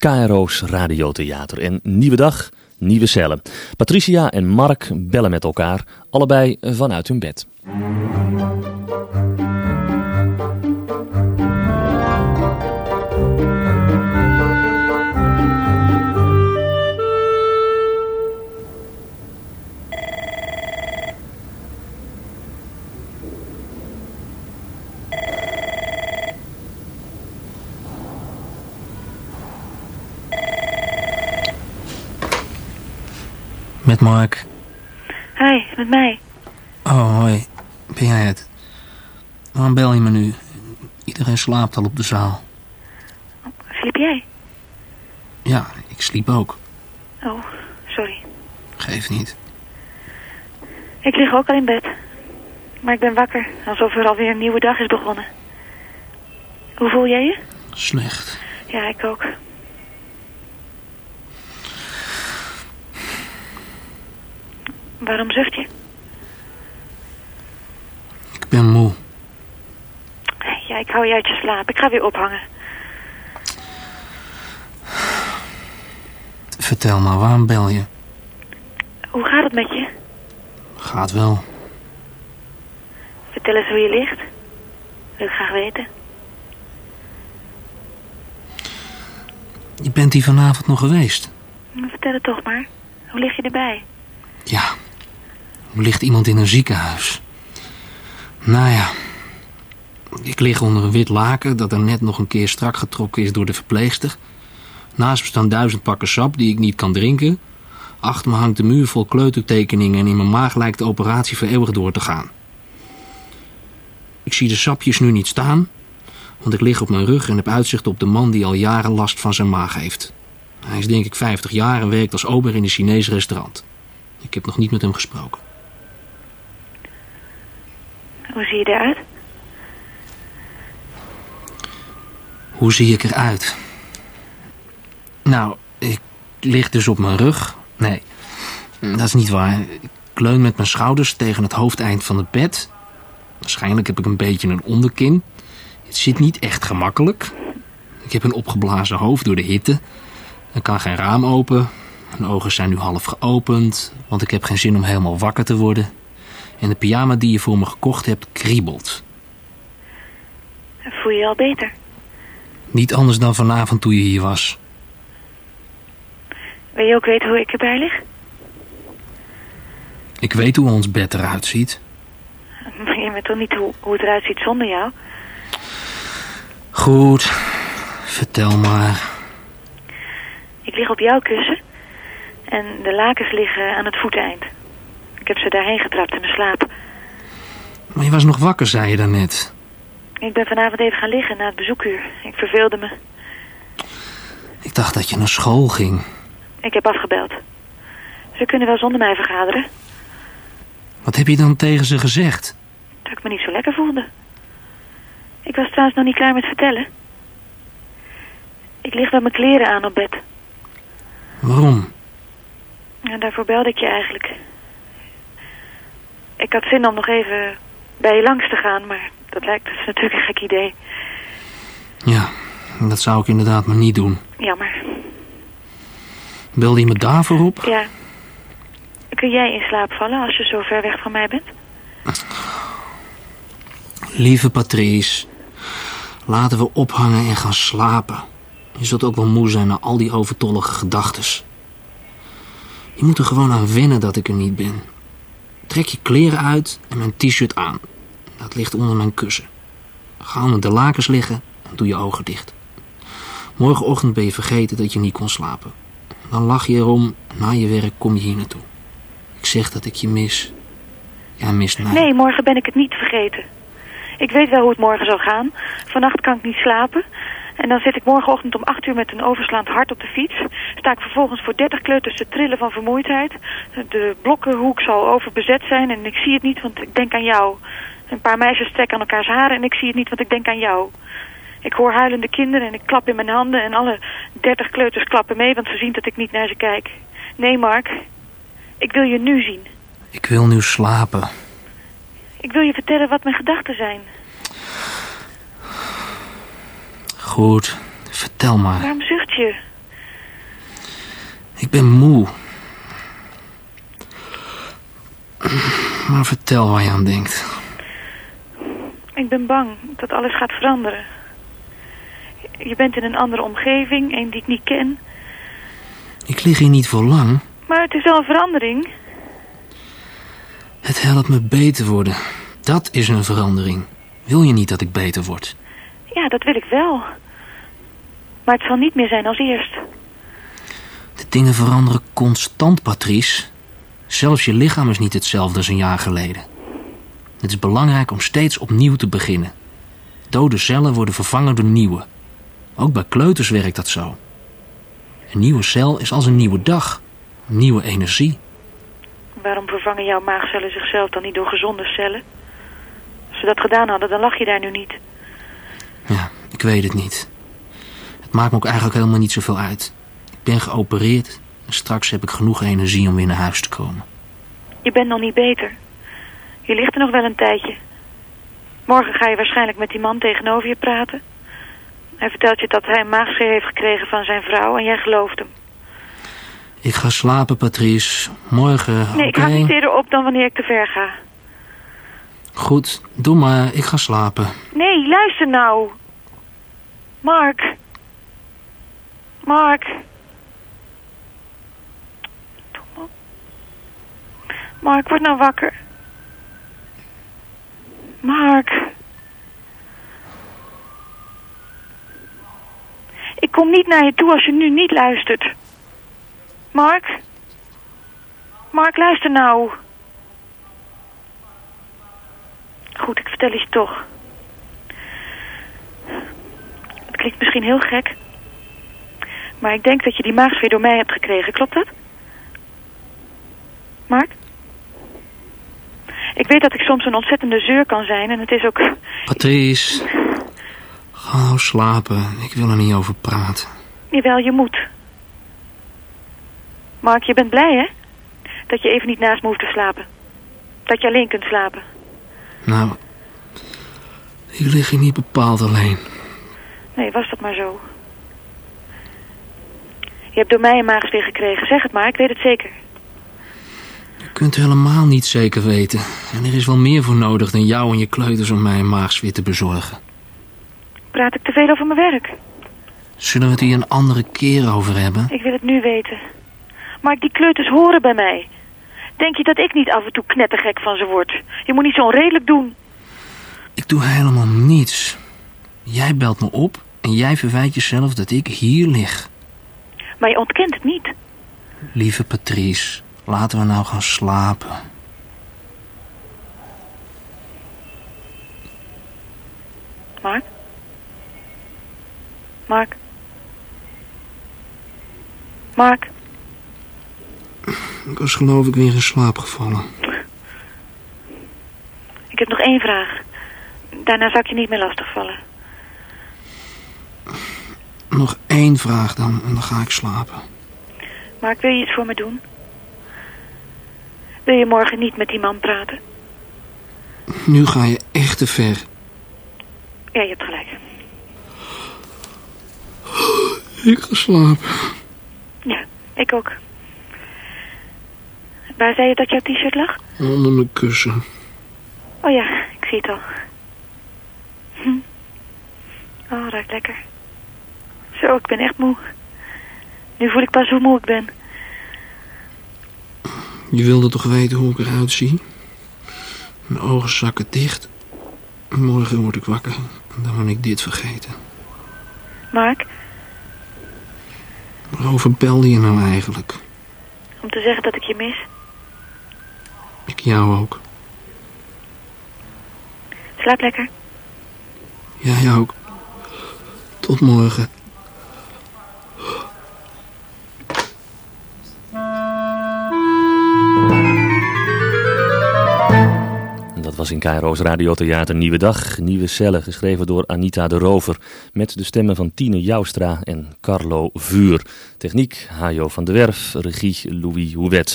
KRO's Radiotheater. En nieuwe dag, nieuwe cellen. Patricia en Mark bellen met elkaar, allebei vanuit hun bed. Met Mark. Hi, met mij. Oh, hoi. Ben jij het? Waarom bel je me nu? Iedereen slaapt al op de zaal. Sliep jij? Ja, ik sliep ook. Oh, sorry. Geef niet. Ik lig ook al in bed. Maar ik ben wakker, alsof er alweer een nieuwe dag is begonnen. Hoe voel jij je? Slecht. Ja, ik ook. Waarom zucht je? Ik ben moe. Ja, ik hou je uit je slaap. Ik ga weer ophangen. Vertel maar, waarom bel je? Hoe gaat het met je? Gaat wel. Vertel eens hoe je ligt. Wil ik graag weten. Je bent hier vanavond nog geweest. Vertel het toch maar. Hoe lig je erbij? Ja. Ligt iemand in een ziekenhuis. Nou ja. Ik lig onder een wit laken dat er net nog een keer strak getrokken is door de verpleegster. Naast me staan duizend pakken sap die ik niet kan drinken. Achter me hangt de muur vol kleutertekeningen en in mijn maag lijkt de operatie voor eeuwig door te gaan. Ik zie de sapjes nu niet staan, want ik lig op mijn rug en heb uitzicht op de man die al jaren last van zijn maag heeft. Hij is denk ik 50 jaar en werkt als ober in een Chinees restaurant. Ik heb nog niet met hem gesproken. Hoe zie je eruit? Hoe zie ik eruit? Nou, ik lig dus op mijn rug. Nee, dat is niet waar. Ik leun met mijn schouders tegen het hoofdeind van het bed. Waarschijnlijk heb ik een beetje een onderkin. Het zit niet echt gemakkelijk. Ik heb een opgeblazen hoofd door de hitte. Er kan geen raam open. Mijn ogen zijn nu half geopend, want ik heb geen zin om helemaal wakker te worden. En de pyjama die je voor me gekocht hebt kriebelt. Voel je je al beter? Niet anders dan vanavond toen je hier was. Wil je ook weten hoe ik erbij lig? Ik weet hoe ons bed eruit ziet. Maar je weet toch niet hoe, hoe het eruit ziet zonder jou? Goed, vertel maar. Ik lig op jouw kussen. En de lakens liggen aan het voeteind. Ik heb ze daarheen getrapt in mijn slaap. Maar je was nog wakker, zei je daarnet. Ik ben vanavond even gaan liggen na het bezoekuur. Ik verveelde me. Ik dacht dat je naar school ging. Ik heb afgebeld. Ze kunnen wel zonder mij vergaderen. Wat heb je dan tegen ze gezegd? Dat ik me niet zo lekker voelde. Ik was trouwens nog niet klaar met vertellen. Ik lig met mijn kleren aan op bed. Waarom? En daarvoor belde ik je eigenlijk. Ik had zin om nog even bij je langs te gaan, maar dat lijkt dat is natuurlijk een gek idee. Ja, dat zou ik inderdaad maar niet doen. Jammer. Belde je me daarvoor op? Ja. Kun jij in slaap vallen als je zo ver weg van mij bent? Lieve Patrice, laten we ophangen en gaan slapen. Je zult ook wel moe zijn na al die overtollige gedachtes. Je moet er gewoon aan wennen dat ik er niet ben. Trek je kleren uit en mijn t-shirt aan. Dat ligt onder mijn kussen. Ga onder de lakens liggen en doe je ogen dicht. Morgenochtend ben je vergeten dat je niet kon slapen. Dan lach je erom, na je werk kom je hier naartoe. Ik zeg dat ik je mis. Jij mist mij. Nee, morgen ben ik het niet vergeten. Ik weet wel hoe het morgen zal gaan. Vannacht kan ik niet slapen. En dan zit ik morgenochtend om acht uur met een overslaand hart op de fiets. Sta ik vervolgens voor dertig kleuters te trillen van vermoeidheid. De blokkenhoek zal overbezet zijn en ik zie het niet, want ik denk aan jou. Een paar meisjes trekken aan elkaars haren en ik zie het niet, want ik denk aan jou. Ik hoor huilende kinderen en ik klap in mijn handen en alle dertig kleuters klappen mee, want ze zien dat ik niet naar ze kijk. Nee, Mark. Ik wil je nu zien. Ik wil nu slapen. Ik wil je vertellen wat mijn gedachten zijn. Goed, vertel maar. Waarom zucht je? Ik ben moe. Maar vertel waar je aan denkt. Ik ben bang dat alles gaat veranderen. Je bent in een andere omgeving, een die ik niet ken. Ik lig hier niet voor lang. Maar het is wel een verandering. Het helpt me beter worden. Dat is een verandering. Wil je niet dat ik beter word? Ja, dat wil ik wel. Maar het zal niet meer zijn als eerst. De dingen veranderen constant, Patrice. Zelfs je lichaam is niet hetzelfde als een jaar geleden. Het is belangrijk om steeds opnieuw te beginnen. Dode cellen worden vervangen door nieuwe. Ook bij kleuters werkt dat zo. Een nieuwe cel is als een nieuwe dag. Nieuwe energie. Waarom vervangen jouw maagcellen zichzelf dan niet door gezonde cellen? Als ze dat gedaan hadden, dan lag je daar nu niet. Ik weet het niet. Het maakt me ook eigenlijk helemaal niet zoveel uit. Ik ben geopereerd en straks heb ik genoeg energie om weer naar huis te komen. Je bent nog niet beter. Je ligt er nog wel een tijdje. Morgen ga je waarschijnlijk met die man tegenover je praten. Hij vertelt je dat hij een maagzeer heeft gekregen van zijn vrouw en jij gelooft hem. Ik ga slapen, Patrice. Morgen, Nee, ik ga niet eerder op dan wanneer ik te ver ga. Goed, doe maar. Ik ga slapen. Nee, luister nou. Mark. Mark. Mark, word nou wakker. Mark. Ik kom niet naar je toe als je nu niet luistert. Mark. Mark, luister nou. Goed, ik vertel je toch. Klinkt misschien heel gek. Maar ik denk dat je die maagsfeer door mij hebt gekregen. Klopt dat? Mark? Ik weet dat ik soms een ontzettende zeur kan zijn. En het is ook... Patrice. Ga nou slapen. Ik wil er niet over praten. Jawel, je moet. Mark, je bent blij, hè? Dat je even niet naast me hoeft te slapen. Dat je alleen kunt slapen. Nou, ik lig hier niet bepaald alleen. Nee, was dat maar zo. Je hebt door mij een maagsfeer gekregen. Zeg het maar, ik weet het zeker. Je kunt helemaal niet zeker weten. En er is wel meer voor nodig dan jou en je kleuters om mij een maagsfeer te bezorgen. Praat ik te veel over mijn werk? Zullen we het hier een andere keer over hebben? Ik wil het nu weten. Maar die kleuters horen bij mij. Denk je dat ik niet af en toe knettergek van ze word? Je moet niet zo onredelijk doen. Ik doe helemaal niets. Jij belt me op en jij verwijt jezelf dat ik hier lig. Maar je ontkent het niet. Lieve Patrice, laten we nou gaan slapen. Mark? Mark? Mark? Ik was geloof ik weer in slaap gevallen. Ik heb nog één vraag. Daarna zou ik je niet meer lastigvallen. Nog één vraag dan en dan ga ik slapen. Mark, wil je iets voor me doen? Wil je morgen niet met die man praten? Nu ga je echt te ver. Ja, je hebt gelijk. Ik ga slapen. Ja, ik ook. Waar zei je dat jouw t-shirt lag? Onder mijn kussen. Oh ja, ik zie het al. Hm. Oh, ruikt lekker. Zo, ik ben echt moe. Nu voel ik pas hoe moe ik ben. Je wilde toch weten hoe ik eruit zie? Mijn ogen zakken dicht. Morgen word ik wakker en dan ben ik dit vergeten. Mark, Waarover belde je nou eigenlijk? om te zeggen dat ik je mis. Ik jou ook. Slaap lekker. Jij ook. Tot morgen. In Cairo's Radiotheater Nieuwe Dag, Nieuwe Cellen, geschreven door Anita de Rover. Met de stemmen van Tine Joustra en Carlo Vuur. Techniek Hajo van der Werf, regie Louis Houwet.